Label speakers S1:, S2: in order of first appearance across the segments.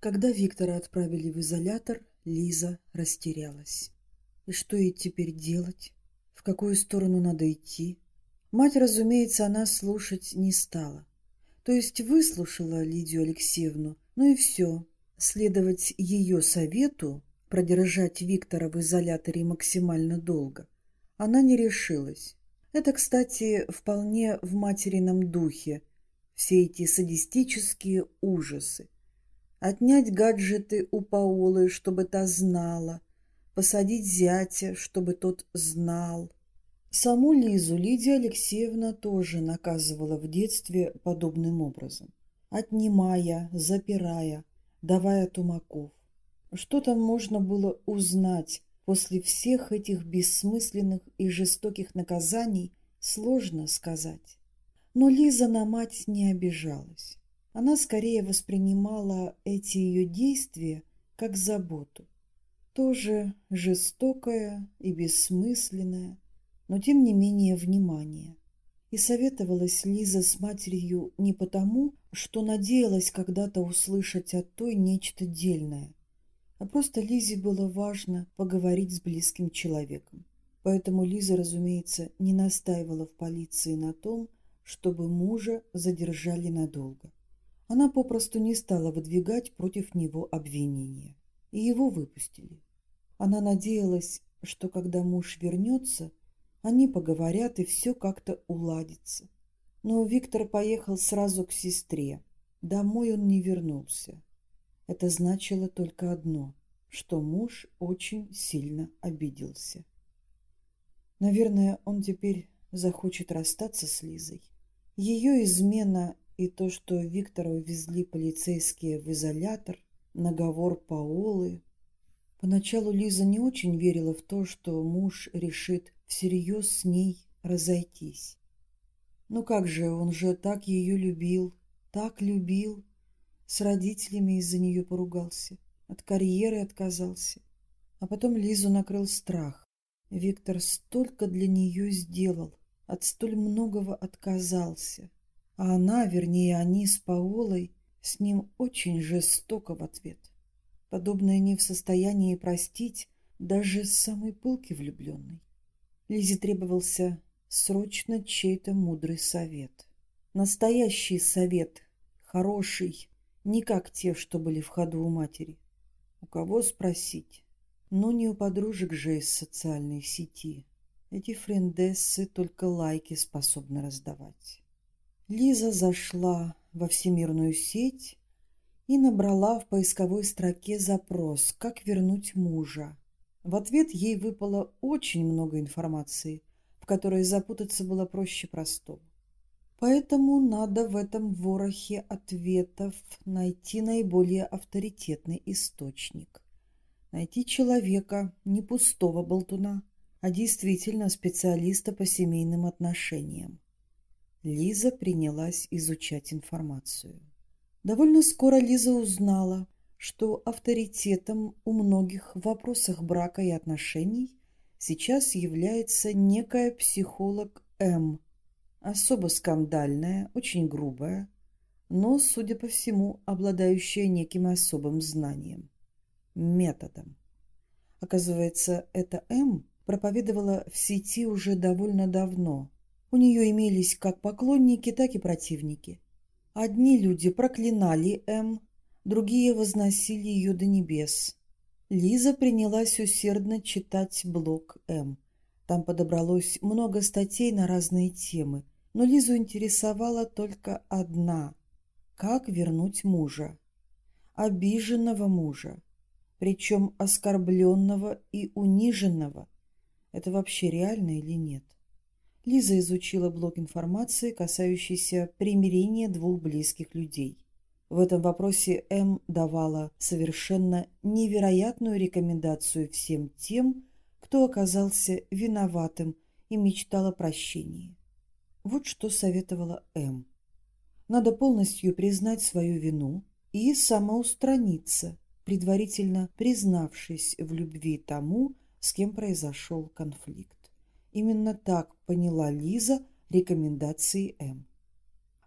S1: Когда Виктора отправили в изолятор, Лиза растерялась. И что ей теперь делать? В какую сторону надо идти? Мать, разумеется, она слушать не стала. То есть выслушала Лидию Алексеевну, ну и все. Следовать ее совету, продержать Виктора в изоляторе максимально долго, она не решилась. Это, кстати, вполне в материном духе, все эти садистические ужасы. Отнять гаджеты у Паолы, чтобы та знала, посадить зятя, чтобы тот знал. Саму Лизу Лидия Алексеевна тоже наказывала в детстве подобным образом, отнимая, запирая, давая тумаков. Что там можно было узнать после всех этих бессмысленных и жестоких наказаний, сложно сказать. Но Лиза на мать не обижалась. Она скорее воспринимала эти ее действия как заботу. Тоже жестокое и бессмысленное, но тем не менее внимание. И советовалась Лиза с матерью не потому, что надеялась когда-то услышать от той нечто дельное, а просто Лизе было важно поговорить с близким человеком. Поэтому Лиза, разумеется, не настаивала в полиции на том, чтобы мужа задержали надолго. Она попросту не стала выдвигать против него обвинения. И его выпустили. Она надеялась, что когда муж вернется, они поговорят и все как-то уладится. Но Виктор поехал сразу к сестре. Домой он не вернулся. Это значило только одно, что муж очень сильно обиделся. Наверное, он теперь захочет расстаться с Лизой. Ее измена и то, что Виктора увезли полицейские в изолятор, наговор Паолы. Поначалу Лиза не очень верила в то, что муж решит всерьез с ней разойтись. Ну как же, он же так ее любил, так любил. С родителями из-за нее поругался, от карьеры отказался. А потом Лизу накрыл страх. Виктор столько для нее сделал, от столь многого отказался. А она, вернее, они с Паолой, с ним очень жестоко в ответ. Подобное не в состоянии простить даже самый пылкий влюбленный. Лизе требовался срочно чей-то мудрый совет. Настоящий совет, хороший, не как те, что были в ходу у матери. У кого спросить? Но не у подружек же из социальной сети. Эти френдессы только лайки способны раздавать. Лиза зашла во всемирную сеть и набрала в поисковой строке запрос «Как вернуть мужа?». В ответ ей выпало очень много информации, в которой запутаться было проще простого. Поэтому надо в этом ворохе ответов найти наиболее авторитетный источник. Найти человека, не пустого болтуна, а действительно специалиста по семейным отношениям. Лиза принялась изучать информацию. Довольно скоро Лиза узнала, что авторитетом у многих в вопросах брака и отношений сейчас является некая психолог М. Особо скандальная, очень грубая, но, судя по всему, обладающая неким особым знанием. Методом. Оказывается, эта М проповедовала в сети уже довольно давно. У нее имелись как поклонники, так и противники. Одни люди проклинали М, другие возносили ее до небес. Лиза принялась усердно читать блог М. Там подобралось много статей на разные темы, но Лизу интересовала только одна – как вернуть мужа. Обиженного мужа, причем оскорбленного и униженного. Это вообще реально или нет? Лиза изучила блок информации, касающийся примирения двух близких людей. В этом вопросе М давала совершенно невероятную рекомендацию всем тем, кто оказался виноватым и мечтал о прощении. Вот что советовала М. Надо полностью признать свою вину и самоустраниться, предварительно признавшись в любви тому, с кем произошел конфликт. Именно так поняла Лиза рекомендации М.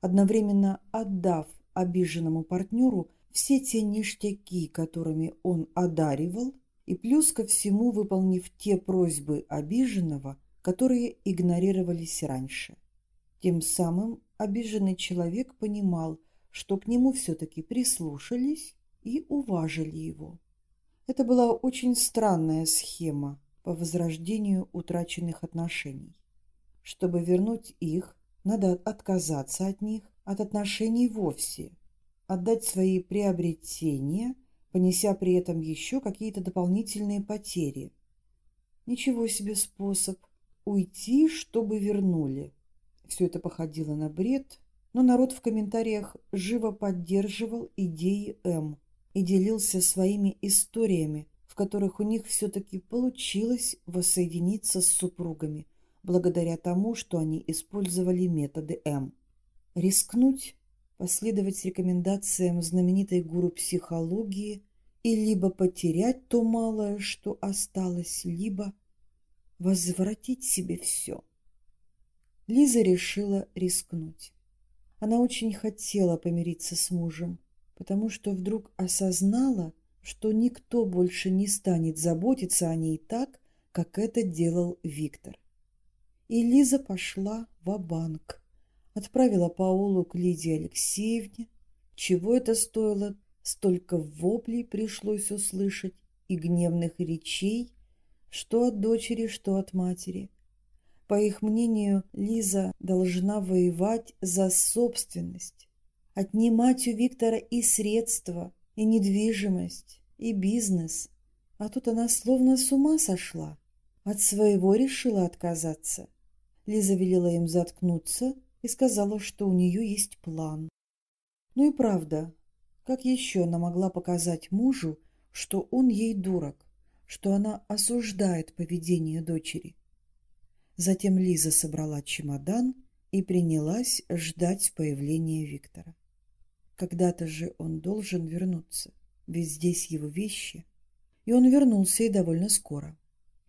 S1: Одновременно отдав обиженному партнеру все те ништяки, которыми он одаривал, и плюс ко всему выполнив те просьбы обиженного, которые игнорировались раньше. Тем самым обиженный человек понимал, что к нему все-таки прислушались и уважили его. Это была очень странная схема по возрождению утраченных отношений. Чтобы вернуть их, надо отказаться от них, от отношений вовсе, отдать свои приобретения, понеся при этом еще какие-то дополнительные потери. Ничего себе способ. Уйти, чтобы вернули. Все это походило на бред, но народ в комментариях живо поддерживал идеи М и делился своими историями, в которых у них все-таки получилось воссоединиться с супругами, благодаря тому, что они использовали методы М. Рискнуть, последовать рекомендациям знаменитой гуру психологии и либо потерять то малое, что осталось, либо возвратить себе все. Лиза решила рискнуть. Она очень хотела помириться с мужем, потому что вдруг осознала, что никто больше не станет заботиться о ней так, как это делал Виктор. И Лиза пошла в банк отправила Паулу к Лидии Алексеевне. Чего это стоило? Столько воплей пришлось услышать и гневных речей, что от дочери, что от матери. По их мнению, Лиза должна воевать за собственность, отнимать у Виктора и средства, и недвижимость, и бизнес. А тут она словно с ума сошла. От своего решила отказаться. Лиза велела им заткнуться и сказала, что у нее есть план. Ну и правда, как еще она могла показать мужу, что он ей дурак, что она осуждает поведение дочери? Затем Лиза собрала чемодан и принялась ждать появления Виктора. Когда-то же он должен вернуться, ведь здесь его вещи. И он вернулся и довольно скоро.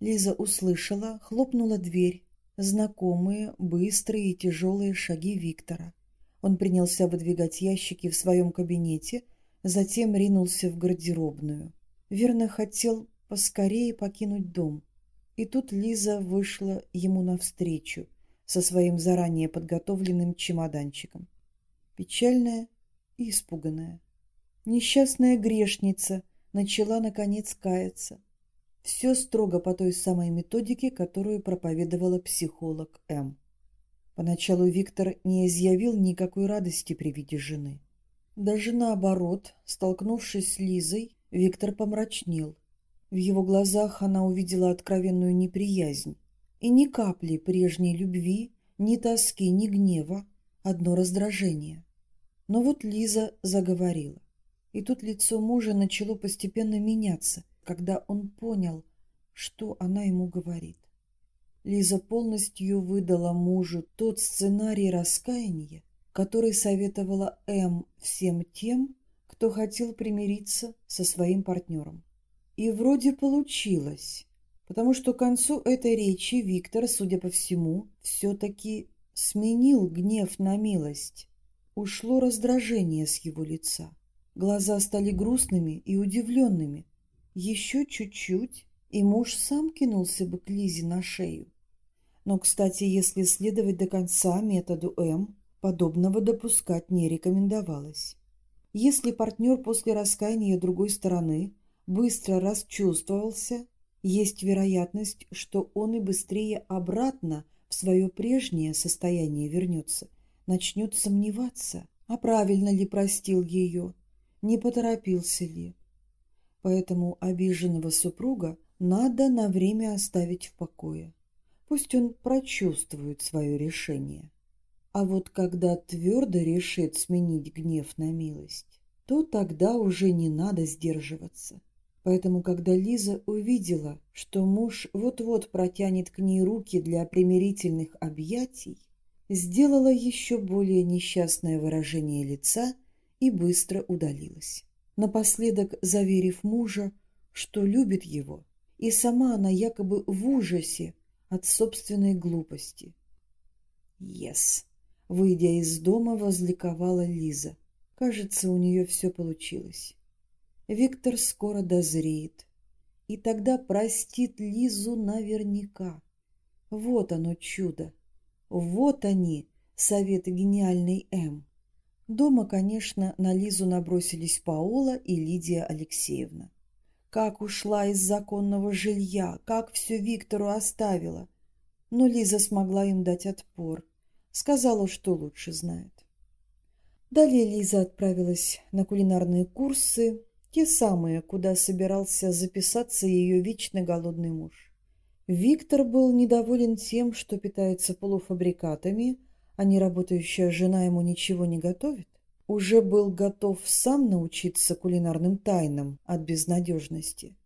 S1: Лиза услышала, хлопнула дверь, знакомые, быстрые и тяжелые шаги Виктора. Он принялся выдвигать ящики в своем кабинете, затем ринулся в гардеробную. Верно хотел поскорее покинуть дом. И тут Лиза вышла ему навстречу со своим заранее подготовленным чемоданчиком. Печальная испуганная. Несчастная грешница начала, наконец, каяться. Все строго по той самой методике, которую проповедовала психолог М. Поначалу Виктор не изъявил никакой радости при виде жены. Даже наоборот, столкнувшись с Лизой, Виктор помрачнел. В его глазах она увидела откровенную неприязнь. И ни капли прежней любви, ни тоски, ни гнева, одно раздражение. Но вот Лиза заговорила. И тут лицо мужа начало постепенно меняться, когда он понял, что она ему говорит. Лиза полностью выдала мужу тот сценарий раскаяния, который советовала М всем тем, кто хотел примириться со своим партнером. И вроде получилось, потому что к концу этой речи Виктор, судя по всему, все-таки сменил гнев на милость. Ушло раздражение с его лица. Глаза стали грустными и удивленными. Еще чуть-чуть, и муж сам кинулся бы к Лизе на шею. Но, кстати, если следовать до конца методу М, подобного допускать не рекомендовалось. Если партнер после раскаяния другой стороны быстро расчувствовался, есть вероятность, что он и быстрее обратно в свое прежнее состояние вернется, начнет сомневаться, а правильно ли простил ее, не поторопился ли. Поэтому обиженного супруга надо на время оставить в покое. Пусть он прочувствует свое решение. А вот когда твердо решит сменить гнев на милость, то тогда уже не надо сдерживаться. Поэтому, когда Лиза увидела, что муж вот-вот протянет к ней руки для примирительных объятий, сделала еще более несчастное выражение лица и быстро удалилась. Напоследок заверив мужа, что любит его, и сама она якобы в ужасе от собственной глупости. «Ес!» — выйдя из дома, возликовала Лиза. Кажется, у нее все получилось. Виктор скоро дозреет. И тогда простит Лизу наверняка. Вот оно чудо. Вот они, советы гениальной М. Дома, конечно, на Лизу набросились Паола и Лидия Алексеевна. Как ушла из законного жилья, как все Виктору оставила. Но Лиза смогла им дать отпор. Сказала, что лучше знает. Далее Лиза отправилась на кулинарные курсы, те самые, куда собирался записаться ее вечно голодный муж. Виктор был недоволен тем, что питается полуфабрикатами, а неработающая жена ему ничего не готовит. Уже был готов сам научиться кулинарным тайнам от безнадежности.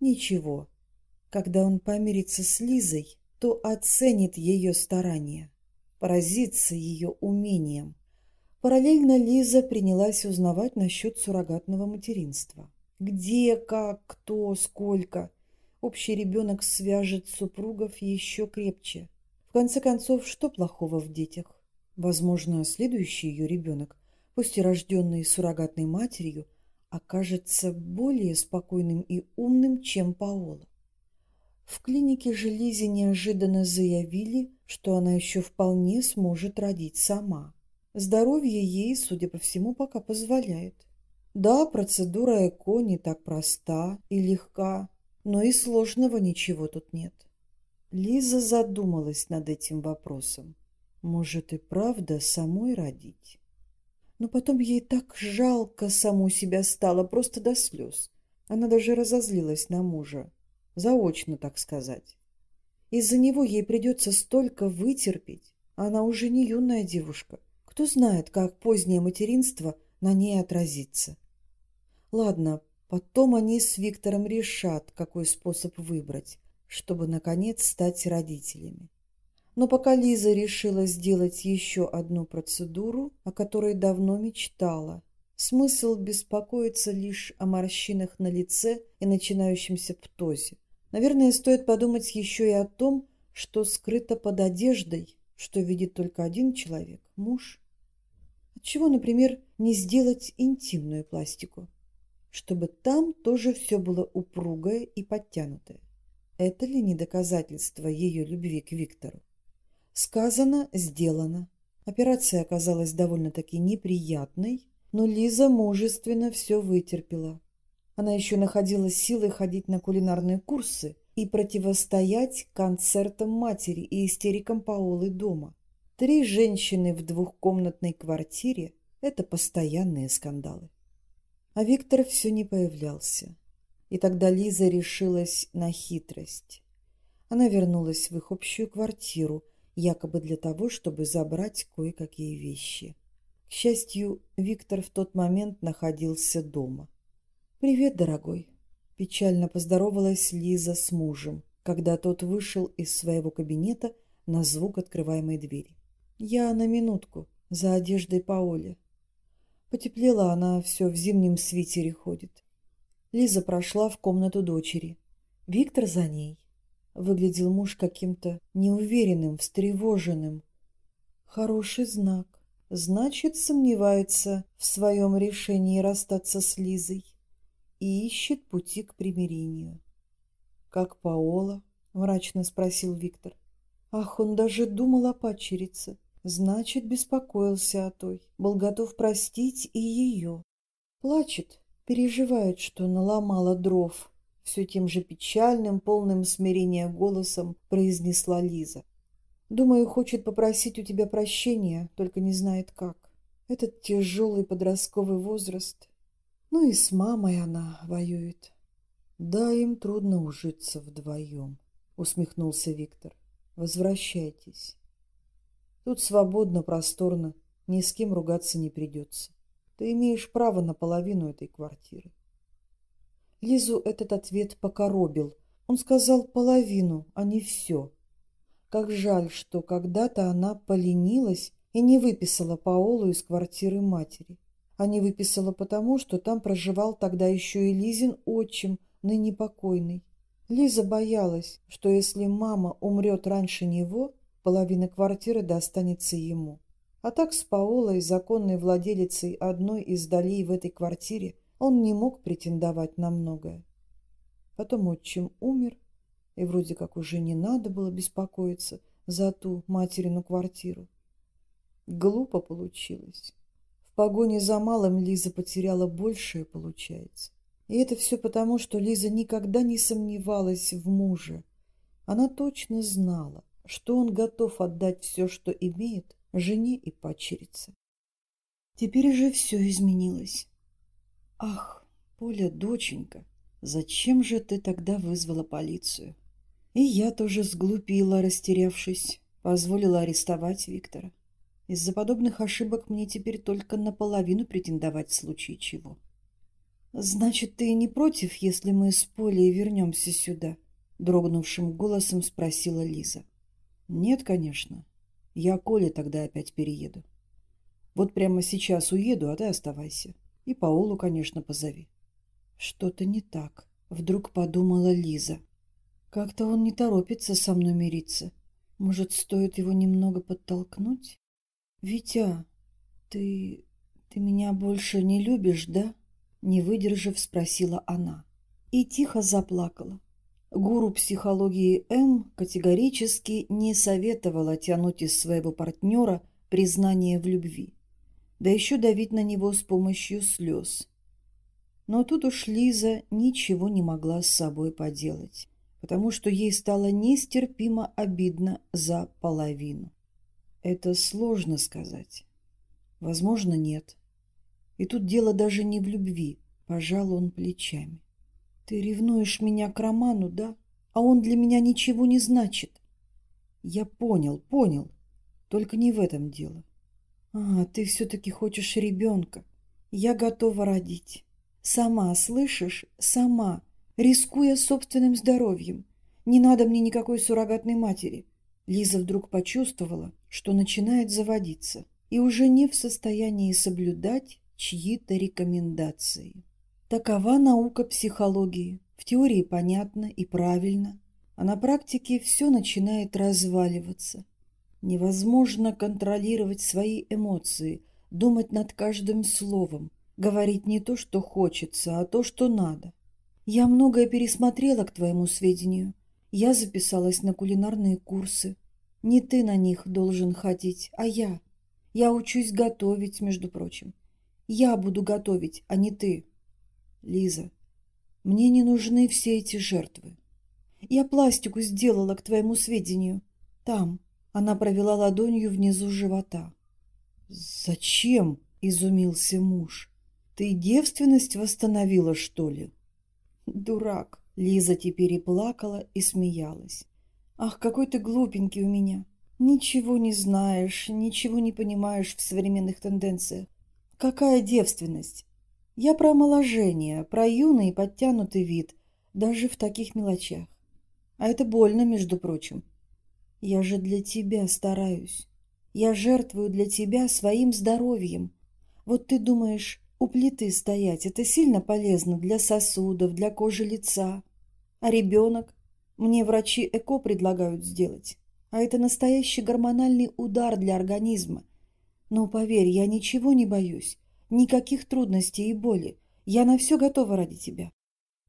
S1: Ничего, когда он помирится с Лизой, то оценит ее старания, поразится ее умением. Параллельно Лиза принялась узнавать насчет суррогатного материнства. Где, как, кто, сколько. Общий ребенок свяжет супругов еще крепче. В конце концов, что плохого в детях? Возможно, следующий ее ребенок, пусть и рожденный суррогатной матерью, окажется более спокойным и умным, чем Паола. В клинике же Лизе неожиданно заявили, что она еще вполне сможет родить сама. Здоровье ей, судя по всему, пока позволяет. Да, процедура ЭКО не так проста и легка, но и сложного ничего тут нет. Лиза задумалась над этим вопросом. Может и правда самой родить? Но потом ей так жалко саму себя стало, просто до слез. Она даже разозлилась на мужа. Заочно, так сказать. Из-за него ей придется столько вытерпеть. Она уже не юная девушка. Кто знает, как позднее материнство на ней отразится. Ладно, потом они с Виктором решат, какой способ выбрать, чтобы, наконец, стать родителями. Но пока Лиза решила сделать еще одну процедуру, о которой давно мечтала, смысл беспокоиться лишь о морщинах на лице и начинающемся птозе. Наверное, стоит подумать еще и о том, что скрыто под одеждой, что видит только один человек – муж. Отчего, например, не сделать интимную пластику? Чтобы там тоже все было упругое и подтянутое. Это ли не доказательство ее любви к Виктору? Сказано, сделано. Операция оказалась довольно-таки неприятной, но Лиза мужественно все вытерпела. Она еще находила силы ходить на кулинарные курсы и противостоять концертам матери и истерикам Паолы дома. Три женщины в двухкомнатной квартире – это постоянные скандалы. А Виктор все не появлялся. И тогда Лиза решилась на хитрость. Она вернулась в их общую квартиру, якобы для того, чтобы забрать кое-какие вещи. К счастью, Виктор в тот момент находился дома. «Привет, дорогой!» – печально поздоровалась Лиза с мужем, когда тот вышел из своего кабинета на звук открываемой двери. Я на минутку, за одеждой Паоли. Потеплела она, все в зимнем свитере ходит. Лиза прошла в комнату дочери. Виктор за ней. Выглядел муж каким-то неуверенным, встревоженным. Хороший знак. Значит, сомневается в своем решении расстаться с Лизой и ищет пути к примирению. «Как Паола?» — мрачно спросил Виктор. Ах, он даже думал о падчерице. Значит, беспокоился о той, был готов простить и ее. Плачет, переживает, что наломала дров. Все тем же печальным, полным смирения голосом произнесла Лиза. Думаю, хочет попросить у тебя прощения, только не знает как. Этот тяжелый подростковый возраст. Ну и с мамой она воюет. Да, им трудно ужиться вдвоем, усмехнулся Виктор. Возвращайтесь. Тут свободно, просторно, ни с кем ругаться не придется. Ты имеешь право на половину этой квартиры. Лизу этот ответ покоробил. Он сказал половину, а не все. Как жаль, что когда-то она поленилась и не выписала Паолу из квартиры матери. А не выписала потому, что там проживал тогда еще и Лизин отчим, ныне покойный. Лиза боялась, что если мама умрет раньше него, половина квартиры достанется ему. А так с Паолой, законной владелицей одной из долей в этой квартире, он не мог претендовать на многое. Потом отчим умер, и вроде как уже не надо было беспокоиться за ту материну квартиру. Глупо получилось. В погоне за малым Лиза потеряла большее, получается. И это все потому, что Лиза никогда не сомневалась в муже. Она точно знала, что он готов отдать все, что имеет, жене и падчерице. Теперь же все изменилось. Ах, Поля, доченька, зачем же ты тогда вызвала полицию? И я тоже сглупила, растерявшись, позволила арестовать Виктора. Из-за подобных ошибок мне теперь только наполовину претендовать в случае чего. «Значит, ты не против, если мы с Полей вернемся сюда?» Дрогнувшим голосом спросила Лиза. «Нет, конечно. Я Коле тогда опять перееду. Вот прямо сейчас уеду, а ты оставайся. И Паулу, конечно, позови». «Что-то не так», — вдруг подумала Лиза. «Как-то он не торопится со мной мириться. Может, стоит его немного подтолкнуть?» «Витя, ты... ты меня больше не любишь, да?» Не выдержав, спросила она. И тихо заплакала. Гуру психологии М категорически не советовала тянуть из своего партнера признание в любви, да еще давить на него с помощью слез. Но тут уж Лиза ничего не могла с собой поделать, потому что ей стало нестерпимо обидно за половину. Это сложно сказать. Возможно, нет. И тут дело даже не в любви, пожал он плечами. Ты ревнуешь меня к Роману, да? А он для меня ничего не значит. Я понял, понял. Только не в этом дело. А, ты все-таки хочешь ребенка. Я готова родить. Сама, слышишь? Сама. Рискуя собственным здоровьем. Не надо мне никакой суррогатной матери. Лиза вдруг почувствовала, что начинает заводиться и уже не в состоянии соблюдать чьи-то рекомендации. Такова наука психологии. В теории понятно и правильно, а на практике все начинает разваливаться. Невозможно контролировать свои эмоции, думать над каждым словом, говорить не то, что хочется, а то, что надо. Я многое пересмотрела, к твоему сведению, я записалась на кулинарные курсы. Не ты на них должен ходить, а я. Я учусь готовить, между прочим. Я буду готовить, а не ты. Лиза, мне не нужны все эти жертвы. Я пластику сделала, к твоему сведению. Там. Она провела ладонью внизу живота. Зачем? Изумился муж. Ты девственность восстановила, что ли? Дурак. Лиза теперь и плакала, и смеялась. «Ах, какой ты глупенький у меня! Ничего не знаешь, ничего не понимаешь в современных тенденциях. Какая девственность? Я про омоложение, про юный и подтянутый вид, даже в таких мелочах. А это больно, между прочим. Я же для тебя стараюсь. Я жертвую для тебя своим здоровьем. Вот ты думаешь, у плиты стоять – это сильно полезно для сосудов, для кожи лица. А ребенок? Мне врачи ЭКО предлагают сделать. А это настоящий гормональный удар для организма. Но поверь, я ничего не боюсь. Никаких трудностей и боли. Я на все готова ради тебя.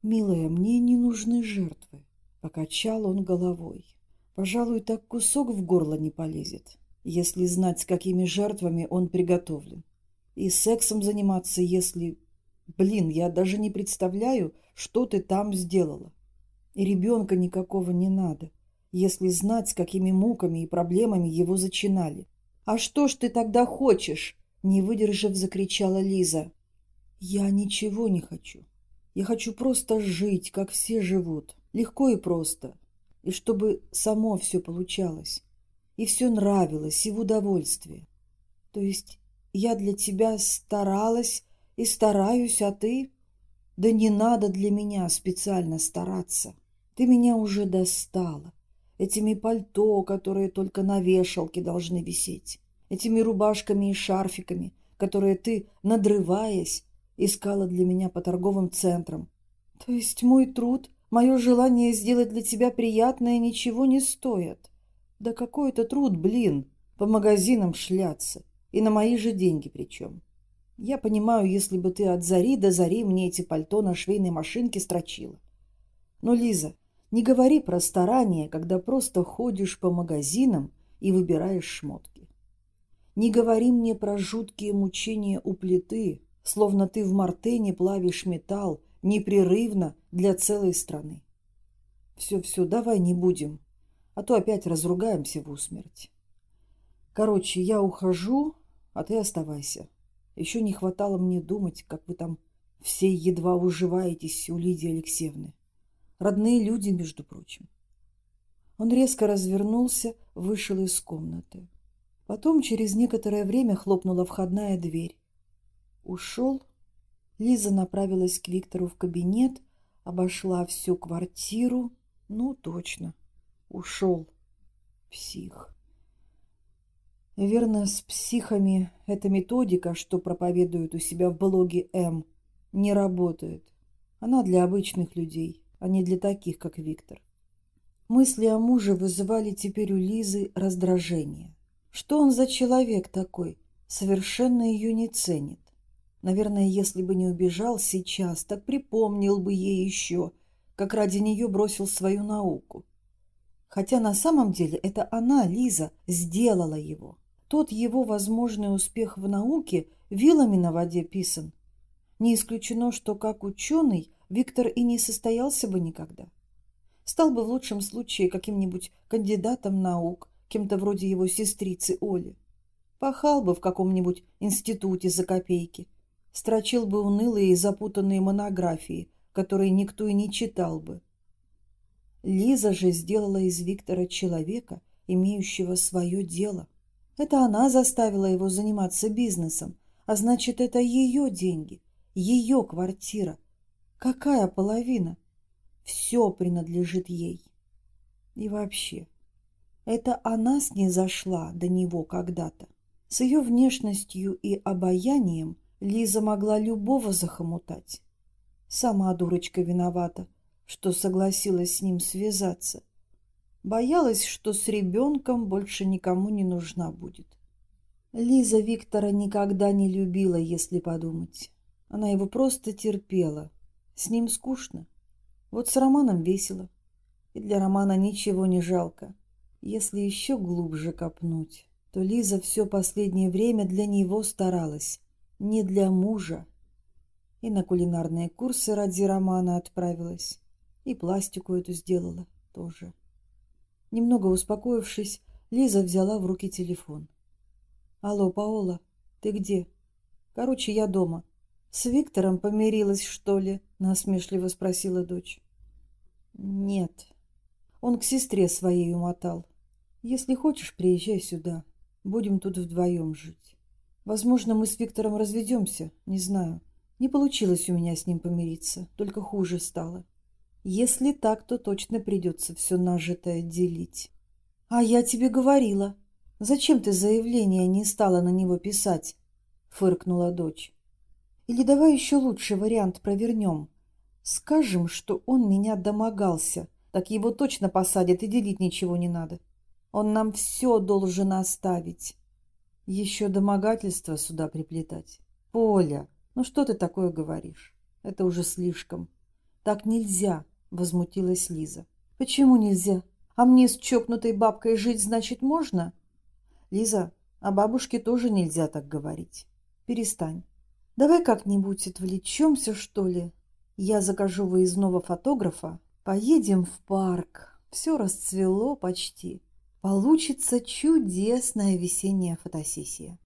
S1: Милая, мне не нужны жертвы. Покачал он головой. Пожалуй, так кусок в горло не полезет, если знать, с какими жертвами он приготовлен. И сексом заниматься, если... Блин, я даже не представляю, что ты там сделала. И ребенка никакого не надо, если знать, с какими муками и проблемами его зачинали. «А что ж ты тогда хочешь?» Не выдержав, закричала Лиза. «Я ничего не хочу. Я хочу просто жить, как все живут. Легко и просто. И чтобы само все получалось. И все нравилось, и в удовольствие. То есть я для тебя старалась и стараюсь, а ты... Да не надо для меня специально стараться. Ты меня уже достала. Этими пальто, которые только на вешалке должны висеть. Этими рубашками и шарфиками, которые ты, надрываясь, искала для меня по торговым центрам. То есть мой труд, мое желание сделать для тебя приятное ничего не стоят. Да какой это труд, блин, по магазинам шляться И на мои же деньги причем. Я понимаю, если бы ты от зари до зари мне эти пальто на швейной машинке строчила. Но, Лиза, не говори про старания, когда просто ходишь по магазинам и выбираешь шмотки. Не говори мне про жуткие мучения у плиты, словно ты в Мартене плавишь металл непрерывно для целой страны. Все-все, давай не будем, а то опять разругаемся в усмерть. Короче, я ухожу, а ты оставайся. Еще не хватало мне думать, как вы там все едва уживаетесь у Лидии Алексеевны. Родные люди, между прочим. Он резко развернулся, вышел из комнаты. Потом через некоторое время хлопнула входная дверь. Ушел. Лиза направилась к Виктору в кабинет, обошла всю квартиру. Ну, точно. Ушел. Псих. Верно, с психами эта методика, что проповедуют у себя в блоге М, не работает. Она для обычных людей, а не для таких, как Виктор. Мысли о муже вызывали теперь у Лизы раздражение. Что он за человек такой? Совершенно ее не ценит. Наверное, если бы не убежал сейчас, так припомнил бы ей еще, как ради нее бросил свою науку. Хотя на самом деле это она, Лиза, сделала его. Тот его возможный успех в науке вилами на воде писан. Не исключено, что как ученый Виктор и не состоялся бы никогда. Стал бы в лучшем случае каким-нибудь кандидатом наук, кем-то вроде его сестрицы Оли. Пахал бы в каком-нибудь институте за копейки, строчил бы унылые и запутанные монографии, которые никто и не читал бы. Лиза же сделала из Виктора человека, имеющего свое дело. Это она заставила его заниматься бизнесом, а значит, это ее деньги, ее квартира. Какая половина? Все принадлежит ей. И вообще, это она снизошла до него когда-то. С ее внешностью и обаянием Лиза могла любого захомутать. Сама дурочка виновата, что согласилась с ним связаться. Боялась, что с ребенком больше никому не нужна будет. Лиза Виктора никогда не любила, если подумать. Она его просто терпела. С ним скучно. Вот с Романом весело. И для Романа ничего не жалко. Если еще глубже копнуть, то Лиза все последнее время для него старалась. Не для мужа. И на кулинарные курсы ради Романа отправилась. И пластику эту сделала тоже. Немного успокоившись, Лиза взяла в руки телефон. «Алло, Паола, ты где?» «Короче, я дома. С Виктором помирилась, что ли?» — насмешливо спросила дочь. «Нет. Он к сестре своей умотал. Если хочешь, приезжай сюда. Будем тут вдвоем жить. Возможно, мы с Виктором разведемся, не знаю. Не получилось у меня с ним помириться, только хуже стало. Если так, то точно придется все нажитое делить. А я тебе говорила. Зачем ты заявление не стала на него писать? Фыркнула дочь. Или давай еще лучший вариант провернем. Скажем, что он меня домогался. Так его точно посадят и делить ничего не надо. Он нам все должен оставить. Еще домогательство сюда приплетать. Поля, ну что ты такое говоришь? Это уже слишком. Так нельзя возмутилась Лиза. Почему нельзя? А мне с чокнутой бабкой жить, значит, можно? Лиза, о бабушке тоже нельзя так говорить. Перестань. Давай как-нибудь отвлечемся, что ли? Я закажу выездного фотографа. Поедем в парк. Все расцвело почти. Получится чудесная весенняя фотосессия.